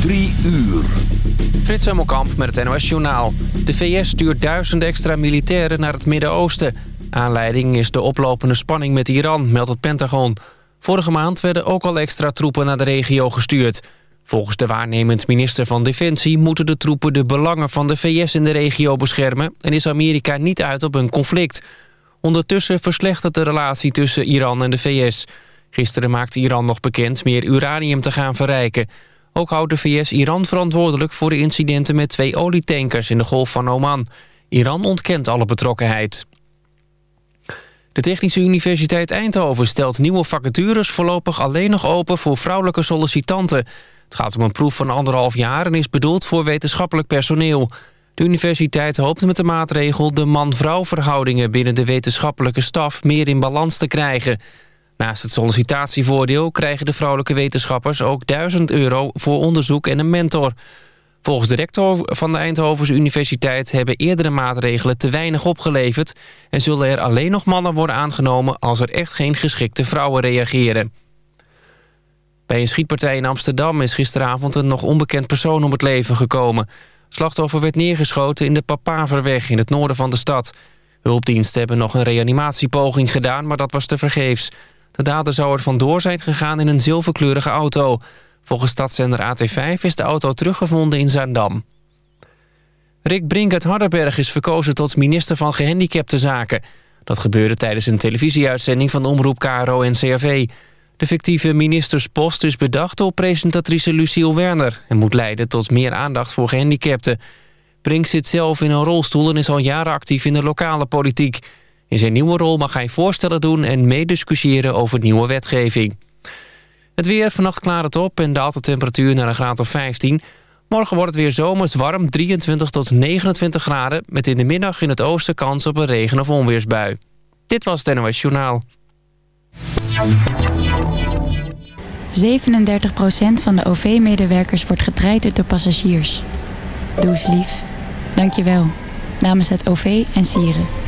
Drie uur. Frits Hemmelkamp met het NOS Journaal. De VS stuurt duizenden extra militairen naar het Midden-Oosten. Aanleiding is de oplopende spanning met Iran, meldt het Pentagon. Vorige maand werden ook al extra troepen naar de regio gestuurd. Volgens de waarnemend minister van Defensie... moeten de troepen de belangen van de VS in de regio beschermen... en is Amerika niet uit op een conflict. Ondertussen verslechtert de relatie tussen Iran en de VS. Gisteren maakte Iran nog bekend meer uranium te gaan verrijken... Ook houdt de VS Iran verantwoordelijk voor de incidenten met twee olietankers in de Golf van Oman. Iran ontkent alle betrokkenheid. De Technische Universiteit Eindhoven stelt nieuwe vacatures voorlopig alleen nog open voor vrouwelijke sollicitanten. Het gaat om een proef van anderhalf jaar en is bedoeld voor wetenschappelijk personeel. De universiteit hoopt met de maatregel de man-vrouw verhoudingen binnen de wetenschappelijke staf meer in balans te krijgen. Naast het sollicitatievoordeel krijgen de vrouwelijke wetenschappers ook 1000 euro voor onderzoek en een mentor. Volgens de rector van de Eindhovense Universiteit hebben eerdere maatregelen te weinig opgeleverd... en zullen er alleen nog mannen worden aangenomen als er echt geen geschikte vrouwen reageren. Bij een schietpartij in Amsterdam is gisteravond een nog onbekend persoon om het leven gekomen. Slachtoffer werd neergeschoten in de Papaverweg in het noorden van de stad. Hulpdiensten hebben nog een reanimatiepoging gedaan, maar dat was tevergeefs. De dader zou er vandoor zijn gegaan in een zilverkleurige auto. Volgens stadszender AT5 is de auto teruggevonden in Zaandam. Rick Brink uit Hardenberg is verkozen tot minister van Gehandicaptenzaken. Dat gebeurde tijdens een televisieuitzending van omroep KRO en CRV. De fictieve ministerspost is bedacht door presentatrice Luciel Werner... en moet leiden tot meer aandacht voor gehandicapten. Brink zit zelf in een rolstoel en is al jaren actief in de lokale politiek... In zijn nieuwe rol mag hij voorstellen doen en meediscussiëren over nieuwe wetgeving. Het weer, vannacht klaart het op en daalt de temperatuur naar een graad of 15. Morgen wordt het weer zomers warm, 23 tot 29 graden... met in de middag in het oosten kans op een regen- of onweersbui. Dit was het NOS Journaal. 37% van de OV-medewerkers wordt getraind door passagiers. Doe lief. Dank je wel. Namens het OV en Sieren.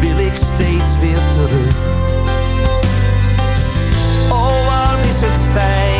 wil ik steeds weer terug. Oh, wat is het fijn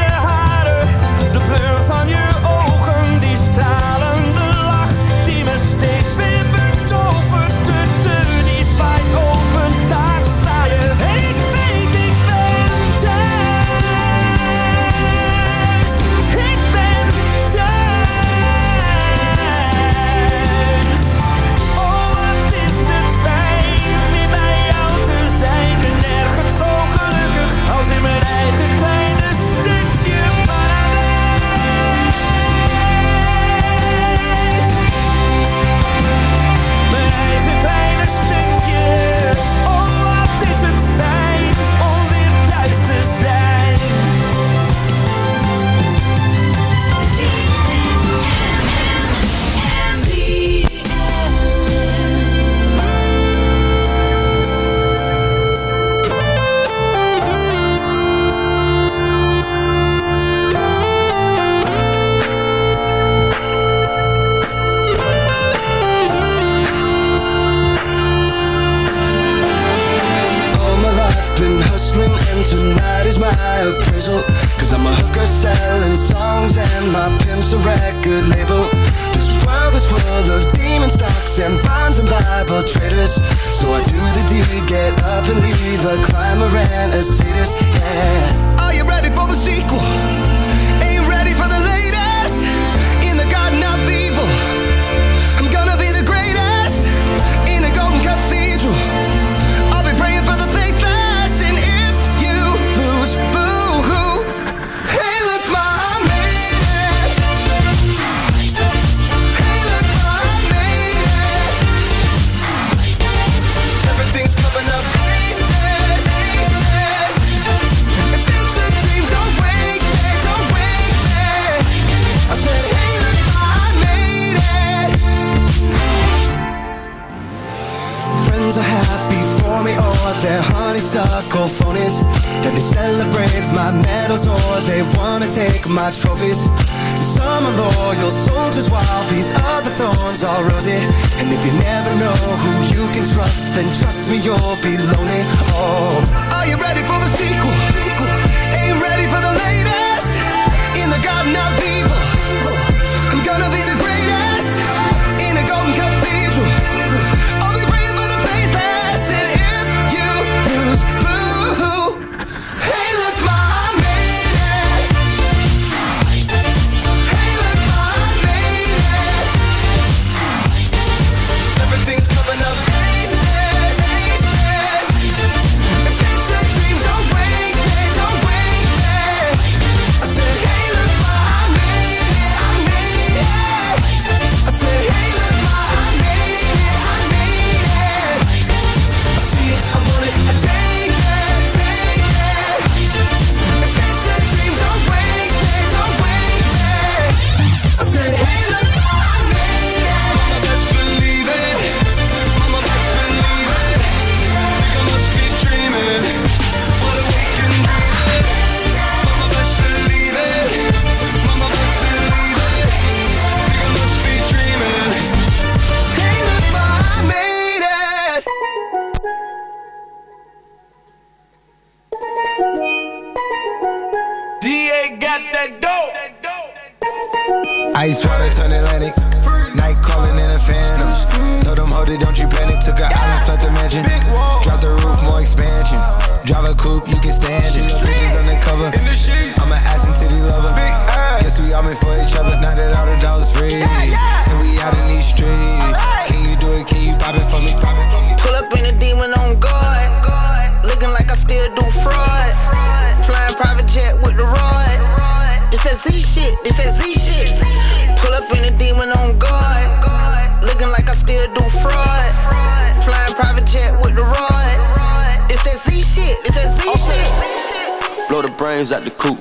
brains at the coop.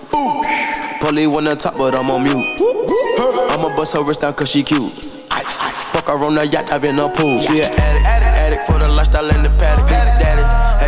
Polly on top, but I'm on mute. I'ma bust her wrist down cause she cute. Fuck her on the yacht, I've been a pool. She an addict, addict, addict for the lifestyle and the paddock.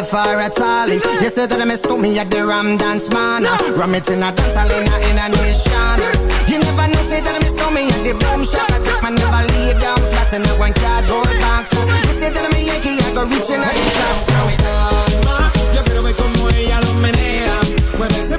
left at a trolley. You said that I mistook me at the Ram Dance Man. No. Ram it in a dance hall in a, in a nation. You never know, say that I mistook me at the boom shop. I take my never lay down flat in a one cardboard box. So you said that I'm a Yankee, I go reaching out the top. So it on, ma, yo quiero ver como ella lo menea. Mueve ese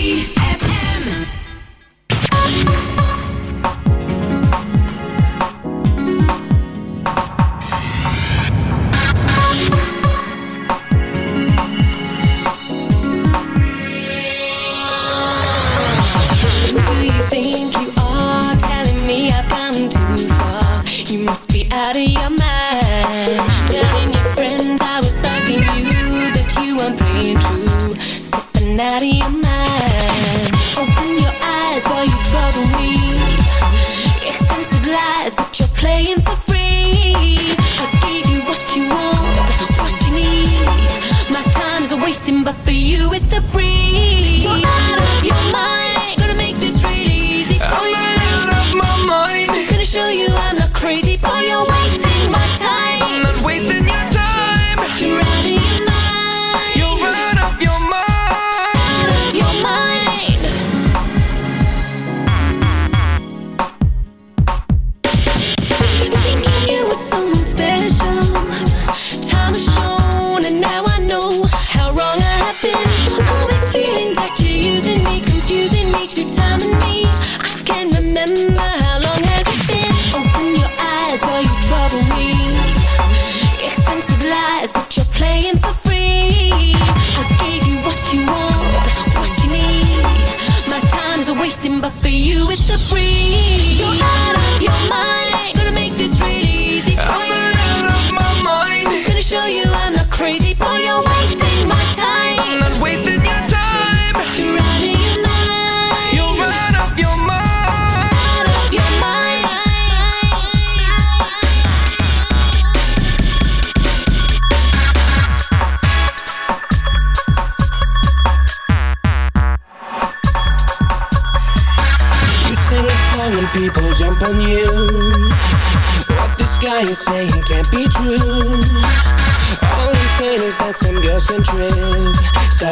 nothing but for you, it's a breeze.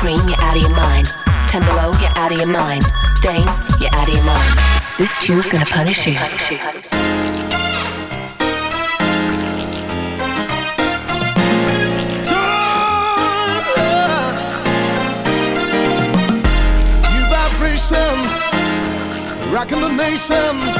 Cream, you're out of your mind. Ten below, you're out of your mind. Dane, you're out of your mind. This tune's gonna punish you. Rocking the nation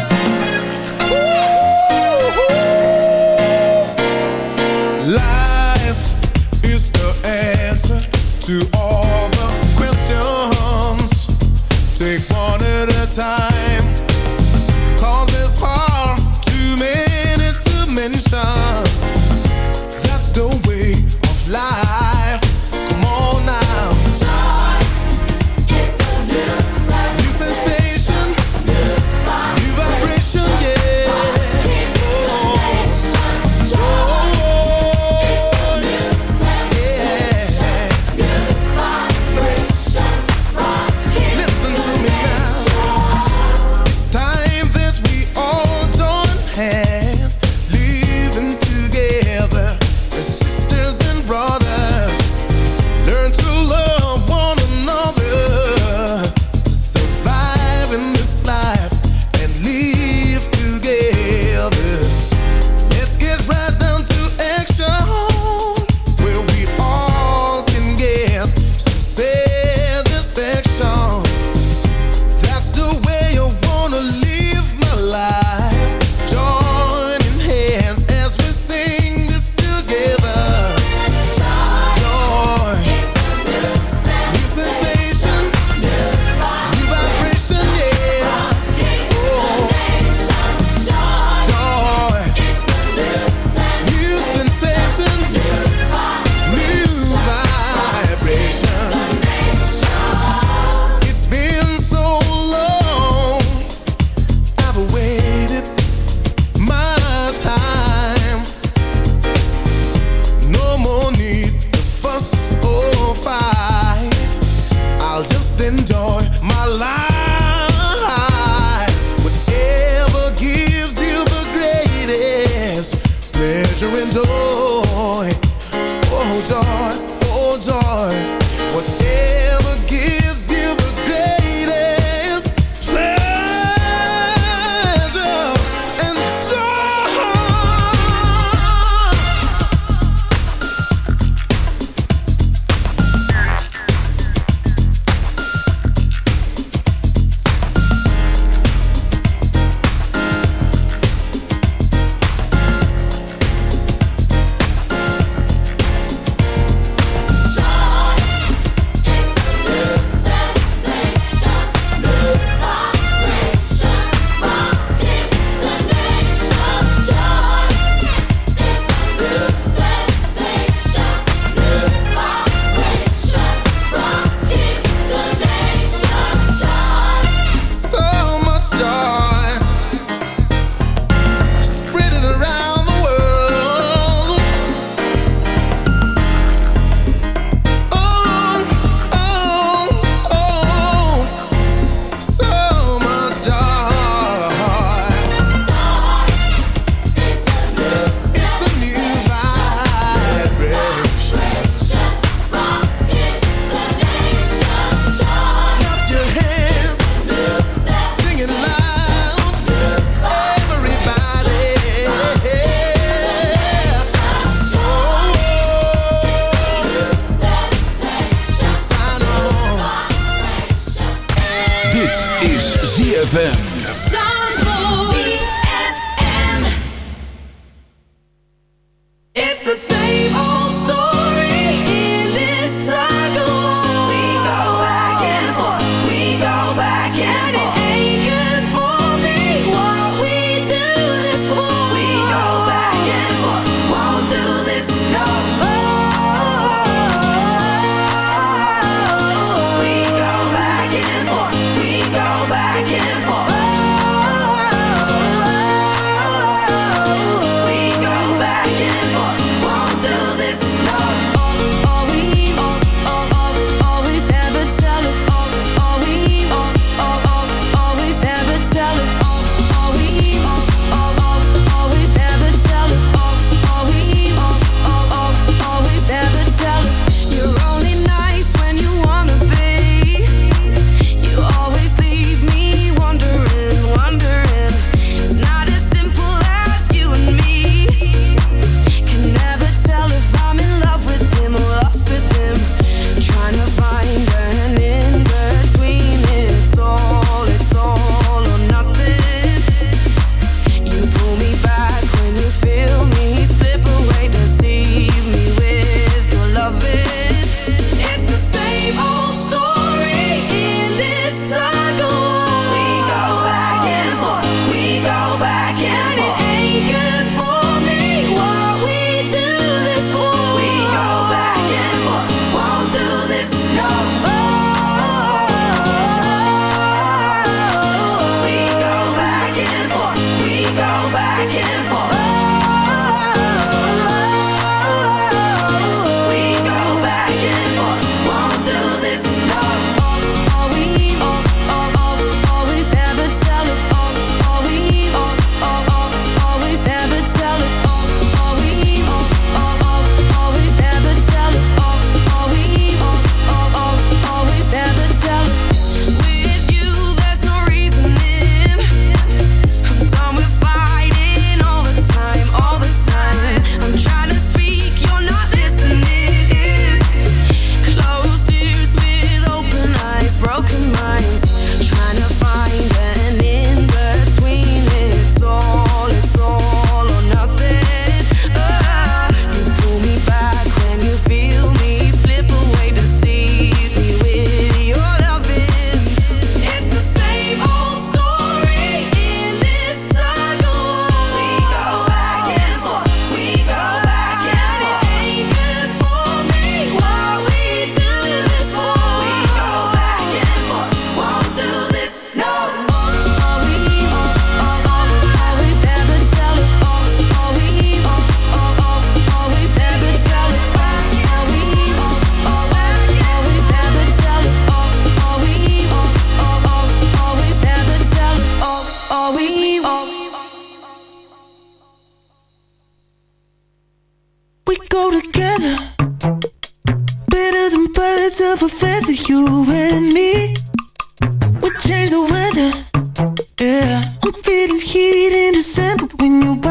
ZFM.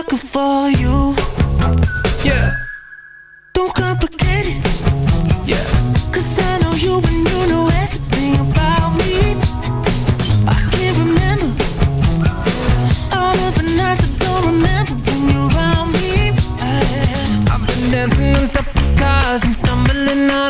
sucker for you. Yeah. Don't complicate it. Yeah. Cause I know you and you know everything about me. I can't remember all of the nights I don't remember when you're around me. I, have been dancing on top of cars and stumbling on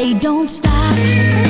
they don't stop.